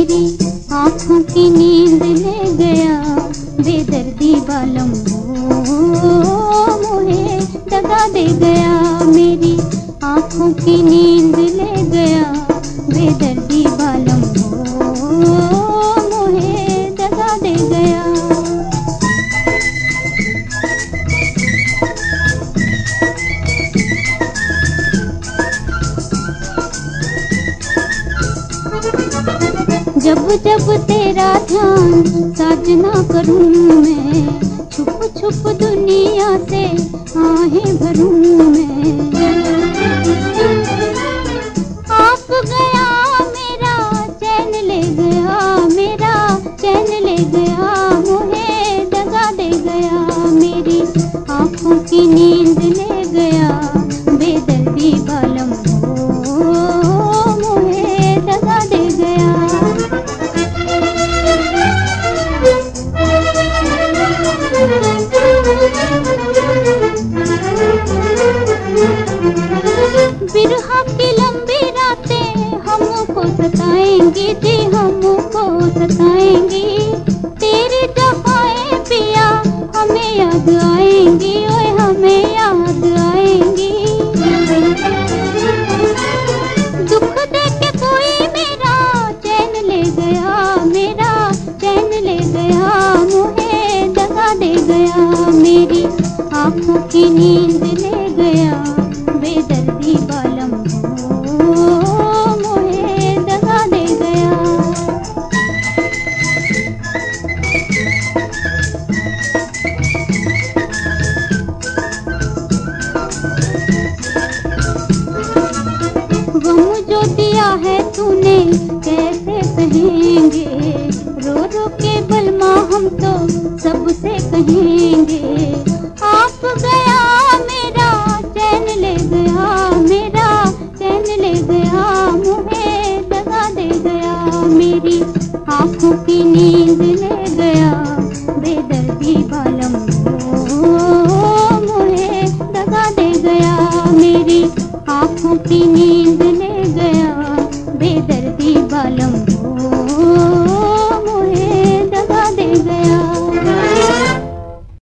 मेरी आँखों की नींद ले गया। बेदर्दी बालम हो मुहे दगा दे गया। मेरी आँखों की नींद जब जब तेरा ध्यान साजना करूँ मैं, छुप छुप दुनिया से आहें भरूं मैं। आप गया मेरा, चैन ले गया मेरा, चैन ले गया, मुझे दगा दे गया मेरी। आँखों की नींद ले गया, बेदर्दी बालम सताएँगी जी हमको, सताएँगी। तेरी दफाएँ पिया हमें याद आएँगी, ओए हमें याद आएँगी। दुख दे कोई मेरा, चैन ले गया मेरा, चैन ले गया मुझे दगा दे गया मेरी। आँखों की नींद ले बेदर्दी बालम। हो मुझे दगा दे गया, मेरी आँखों की नींद ले गया, बेदर्दी बालम।